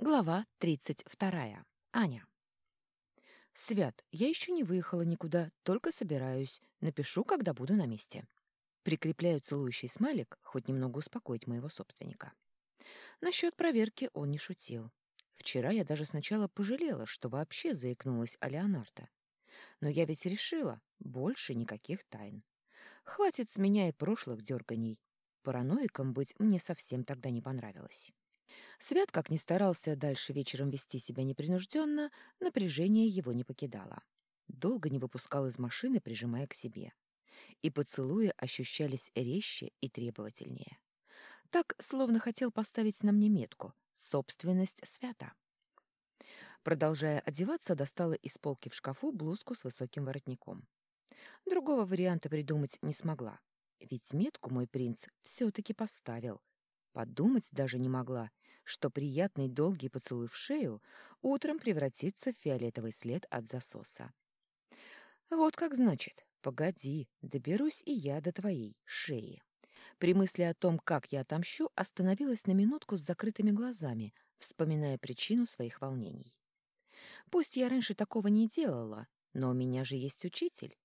Глава 32. Аня. «Свят, я еще не выехала никуда, только собираюсь. Напишу, когда буду на месте». Прикрепляю целующий смайлик, хоть немного успокоить моего собственника. Насчет проверки он не шутил. Вчера я даже сначала пожалела, что вообще заикнулась о Леонардо. Но я ведь решила, больше никаких тайн. Хватит с меня и прошлых дерганий. Параноиком быть мне совсем тогда не понравилось. Свят, как ни старался дальше вечером вести себя непринужденно, напряжение его не покидало. Долго не выпускал из машины, прижимая к себе. И поцелуи ощущались резче и требовательнее. Так, словно хотел поставить на мне метку «Собственность свята». Продолжая одеваться, достала из полки в шкафу блузку с высоким воротником. Другого варианта придумать не смогла. Ведь метку мой принц все-таки поставил. Подумать даже не могла, что приятный долгий поцелуй в шею утром превратится в фиолетовый след от засоса. Вот как значит. Погоди, доберусь и я до твоей шеи. При мысли о том, как я отомщу, остановилась на минутку с закрытыми глазами, вспоминая причину своих волнений. Пусть я раньше такого не делала, но у меня же есть учитель,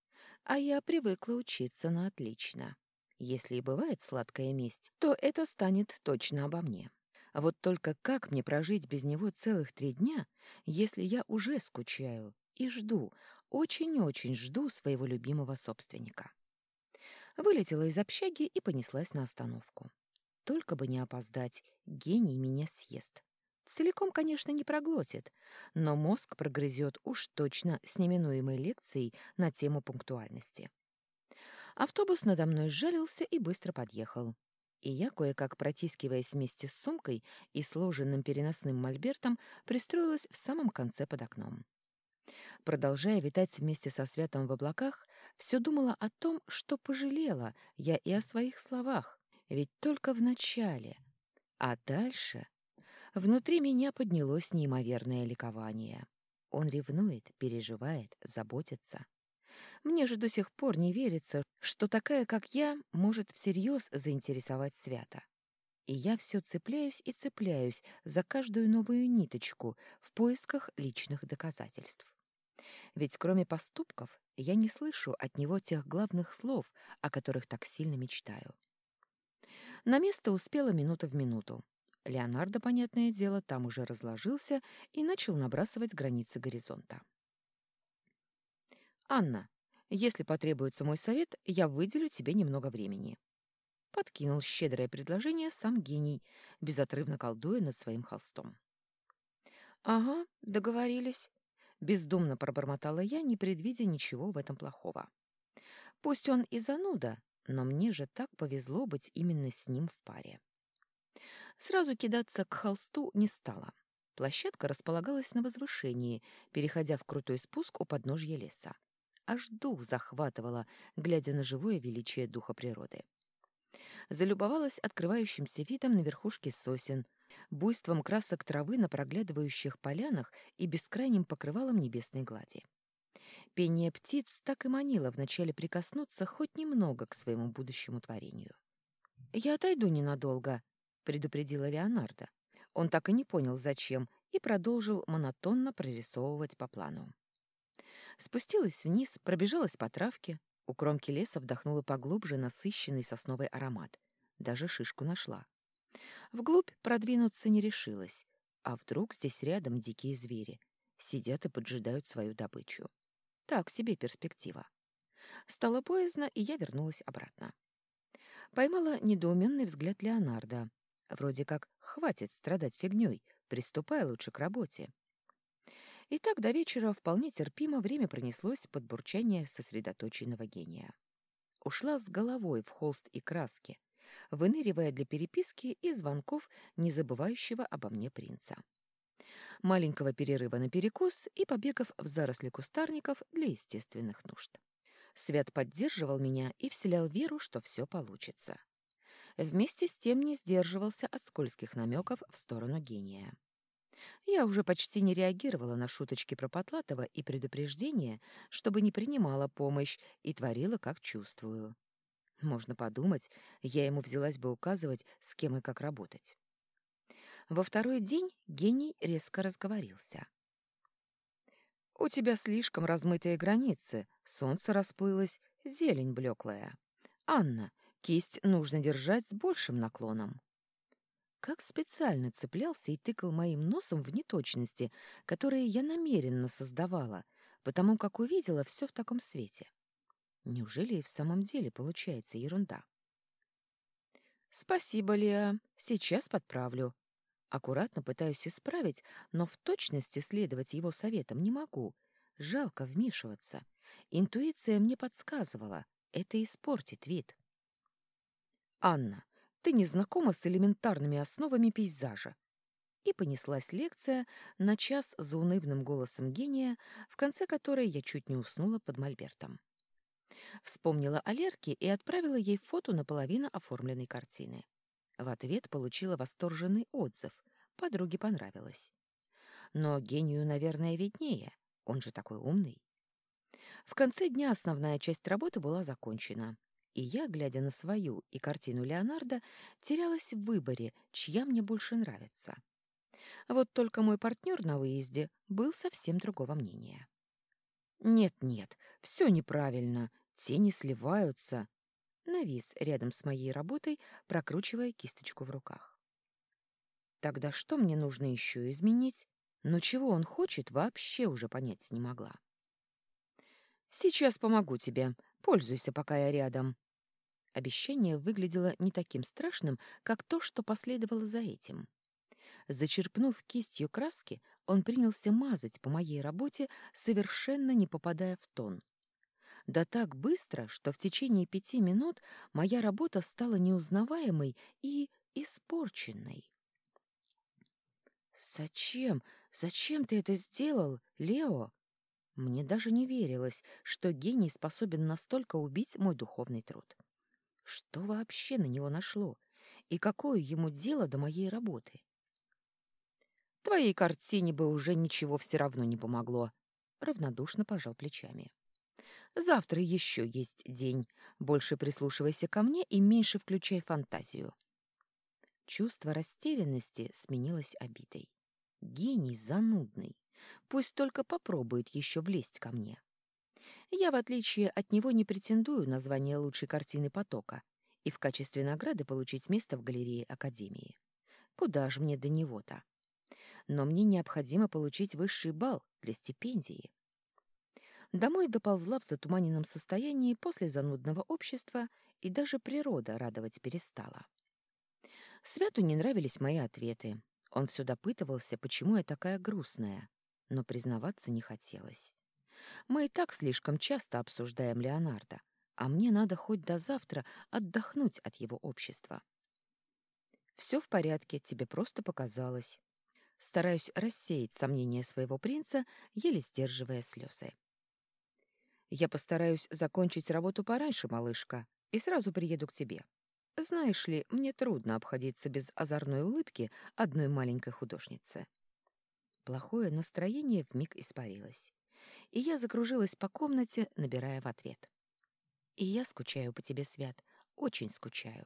а я привыкла учиться на отлично. Если и бывает сладкая месть, то это станет точно обо мне. А вот только как мне прожить без него целых три дня, если я уже скучаю и жду, очень-очень жду своего любимого собственника? Вылетела из общаги и понеслась на остановку. Только бы не опоздать, гений меня съест. Целиком, конечно, не проглотит, но мозг прогрызет уж точно с неминуемой лекцией на тему пунктуальности. Автобус надо мной сжалился и быстро подъехал и я, кое-как протискиваясь вместе с сумкой и сложенным переносным мольбертом, пристроилась в самом конце под окном. Продолжая витать вместе со святом в облаках, все думала о том, что пожалела я и о своих словах, ведь только в начале. А дальше... Внутри меня поднялось неимоверное ликование. Он ревнует, переживает, заботится. Мне же до сих пор не верится, что такая, как я, может всерьез заинтересовать Свята. И я все цепляюсь и цепляюсь за каждую новую ниточку в поисках личных доказательств. Ведь кроме поступков я не слышу от него тех главных слов, о которых так сильно мечтаю. На место успела минута в минуту. Леонардо, понятное дело, там уже разложился и начал набрасывать границы горизонта. «Анна, если потребуется мой совет, я выделю тебе немного времени». Подкинул щедрое предложение сам гений, безотрывно колдуя над своим холстом. «Ага, договорились», — бездумно пробормотала я, не предвидя ничего в этом плохого. «Пусть он и зануда, но мне же так повезло быть именно с ним в паре». Сразу кидаться к холсту не стала. Площадка располагалась на возвышении, переходя в крутой спуск у подножья леса. Аж дух захватывало, глядя на живое величие духа природы. Залюбовалась открывающимся видом на верхушке сосен, буйством красок травы на проглядывающих полянах и бескрайним покрывалом небесной глади. Пение птиц так и манило вначале прикоснуться хоть немного к своему будущему творению. «Я отойду ненадолго», — предупредила Леонардо. Он так и не понял, зачем, и продолжил монотонно прорисовывать по плану. Спустилась вниз, пробежалась по травке, у кромки леса вдохнула поглубже насыщенный сосновый аромат. Даже шишку нашла. Вглубь продвинуться не решилась. А вдруг здесь рядом дикие звери? Сидят и поджидают свою добычу. Так себе перспектива. Стало поздно, и я вернулась обратно. Поймала недоуменный взгляд Леонардо. Вроде как «хватит страдать фигней, приступай лучше к работе». И так до вечера вполне терпимо время пронеслось под бурчание сосредоточенного гения. Ушла с головой в холст и краски, выныривая для переписки и звонков незабывающего обо мне принца. Маленького перерыва на перекус и побегов в заросли кустарников для естественных нужд. Свят поддерживал меня и вселял веру, что все получится. Вместе с тем не сдерживался от скользких намеков в сторону гения. Я уже почти не реагировала на шуточки про Потлатова и предупреждения, чтобы не принимала помощь и творила, как чувствую. Можно подумать, я ему взялась бы указывать, с кем и как работать. Во второй день гений резко разговорился. «У тебя слишком размытые границы, солнце расплылось, зелень блеклая. Анна, кисть нужно держать с большим наклоном». Как специально цеплялся и тыкал моим носом в неточности, которые я намеренно создавала, потому как увидела все в таком свете. Неужели и в самом деле получается ерунда? «Спасибо, Леа. Сейчас подправлю. Аккуратно пытаюсь исправить, но в точности следовать его советам не могу. Жалко вмешиваться. Интуиция мне подсказывала. Это испортит вид. «Анна, ты не знакома с элементарными основами пейзажа?» И понеслась лекция на час за унывным голосом гения, в конце которой я чуть не уснула под мольбертом. Вспомнила о Лерке и отправила ей фото наполовину оформленной картины. В ответ получила восторженный отзыв. Подруге понравилось. Но гению, наверное, виднее. Он же такой умный. В конце дня основная часть работы была закончена. И я, глядя на свою и картину Леонардо, терялась в выборе, чья мне больше нравится. Вот только мой партнер на выезде был совсем другого мнения. «Нет-нет, все неправильно, тени сливаются», навис рядом с моей работой, прокручивая кисточку в руках. Тогда что мне нужно еще изменить? Но чего он хочет, вообще уже понять не могла. «Сейчас помогу тебе. Пользуйся, пока я рядом». Обещание выглядело не таким страшным, как то, что последовало за этим. Зачерпнув кистью краски, он принялся мазать по моей работе, совершенно не попадая в тон. Да так быстро, что в течение пяти минут моя работа стала неузнаваемой и испорченной. «Зачем? Зачем ты это сделал, Лео?» Мне даже не верилось, что гений способен настолько убить мой духовный труд. Что вообще на него нашло? И какое ему дело до моей работы? Твоей картине бы уже ничего все равно не помогло. Равнодушно пожал плечами. Завтра еще есть день. Больше прислушивайся ко мне и меньше включай фантазию. Чувство растерянности сменилось обидой. Гений занудный. Пусть только попробует еще влезть ко мне. Я, в отличие от него, не претендую на звание лучшей картины потока и в качестве награды получить место в галерее Академии. Куда же мне до него-то? Но мне необходимо получить высший балл для стипендии. Домой доползла в затуманенном состоянии после занудного общества, и даже природа радовать перестала. Святу не нравились мои ответы. Он все допытывался, почему я такая грустная, но признаваться не хотелось. Мы и так слишком часто обсуждаем Леонардо, а мне надо хоть до завтра отдохнуть от его общества. «Все в порядке, тебе просто показалось». Стараюсь рассеять сомнения своего принца, еле сдерживая слезы. «Я постараюсь закончить работу пораньше, малышка, и сразу приеду к тебе. Знаешь ли, мне трудно обходиться без озорной улыбки одной маленькой художницы. Плохое настроение вмиг испарилось, и я закружилась по комнате, набирая в ответ. И я скучаю по тебе, Свят, очень скучаю.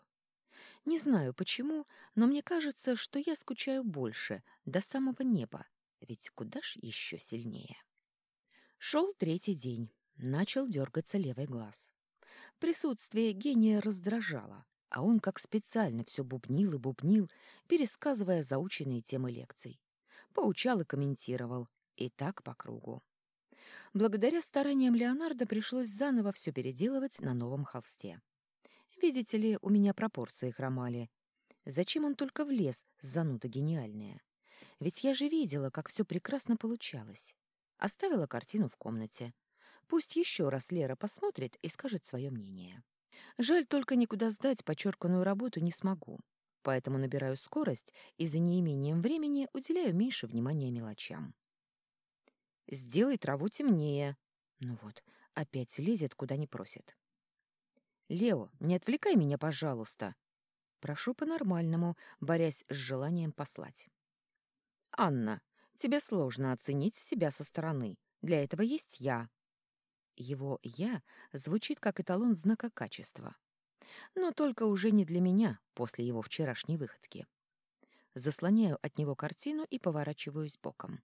Не знаю почему, но мне кажется, что я скучаю больше, до самого неба, ведь куда ж еще сильнее. Шел третий день, начал дергаться левый глаз. Присутствие гения раздражало, а он как специально все бубнил и бубнил, пересказывая заученные темы лекций. Поучал и комментировал, и так по кругу. Благодаря стараниям Леонардо пришлось заново все переделывать на новом холсте. Видите ли, у меня пропорции хромали. Зачем он только влез, зануда гениальная? Ведь я же видела, как все прекрасно получалось. Оставила картину в комнате. Пусть еще раз Лера посмотрит и скажет свое мнение. Жаль, только никуда сдать подчерканную работу не смогу. Поэтому набираю скорость и за неимением времени уделяю меньше внимания мелочам. «Сделай траву темнее». Ну вот, опять лезет, куда не просит. «Лео, не отвлекай меня, пожалуйста». Прошу по-нормальному, борясь с желанием послать. «Анна, тебе сложно оценить себя со стороны. Для этого есть я. Его «я» звучит как эталон знака качества. Но только уже не для меня после его вчерашней выходки. заслоняю от него картину и поворачиваюсь боком.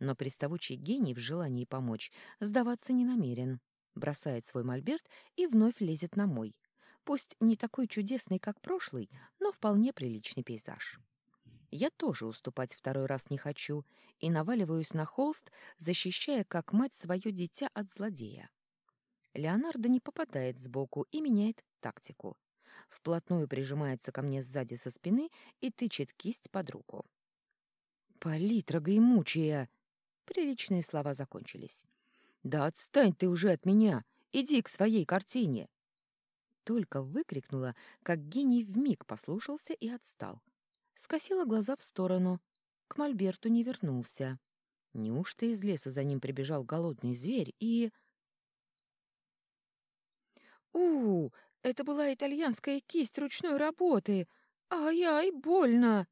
Но приставучий гений в желании помочь сдаваться не намерен. Бросает свой мольберт и вновь лезет на мой. Пусть не такой чудесный, как прошлый, но вполне приличный пейзаж. Я тоже уступать второй раз не хочу и наваливаюсь на холст, защищая как мать свое дитя от злодея. Леонардо не попадает сбоку и меняет тактику. Вплотную прижимается ко мне сзади со спины и тычет кисть под руку. «Палитра гремучая!» Приличные слова закончились. «Да отстань ты уже от меня! Иди к своей картине!» Только выкрикнула, как гений вмиг послушался и отстал. Скосила глаза в сторону. К Мольберту не вернулся. Неужто из леса за ним прибежал голодный зверь и... у, это была итальянская кисть ручной работы! Ай-ай, больно!»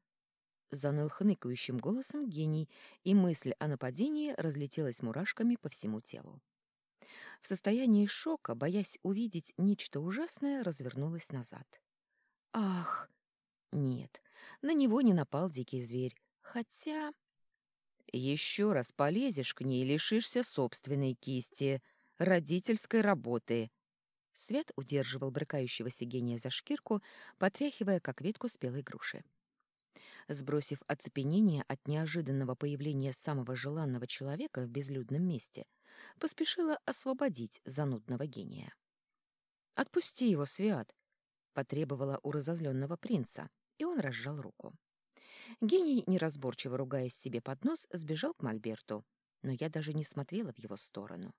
Заныл хныкающим голосом гений, и мысль о нападении разлетелась мурашками по всему телу. В состоянии шока, боясь увидеть нечто ужасное, развернулась назад. «Ах!» Нет, на него не напал дикий зверь, хотя... «Еще раз полезешь к ней, лишишься собственной кисти, родительской работы», Свет удерживал брыкающегося гения за шкирку, потряхивая, как ветку спелой груши. Сбросив оцепенение от неожиданного появления самого желанного человека в безлюдном месте, поспешила освободить занудного гения. «Отпусти его, Свят!» — потребовала у разозленного принца, и он разжал руку. Гений, неразборчиво ругаясь себе под нос, сбежал к Мольберту, но я даже не смотрела в его сторону.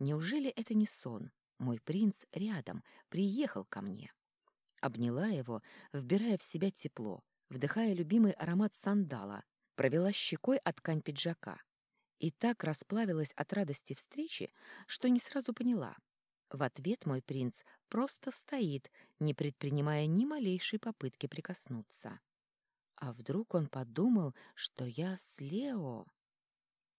Неужели это не сон, мой принц рядом, приехал ко мне. Обняла его, вбирая в себя тепло, вдыхая любимый аромат сандала, провела щекой от ткань пиджака. И так расплавилась от радости встречи, что не сразу поняла. В ответ мой принц просто стоит, не предпринимая ни малейшей попытки прикоснуться. А вдруг он подумал, что я с Лео?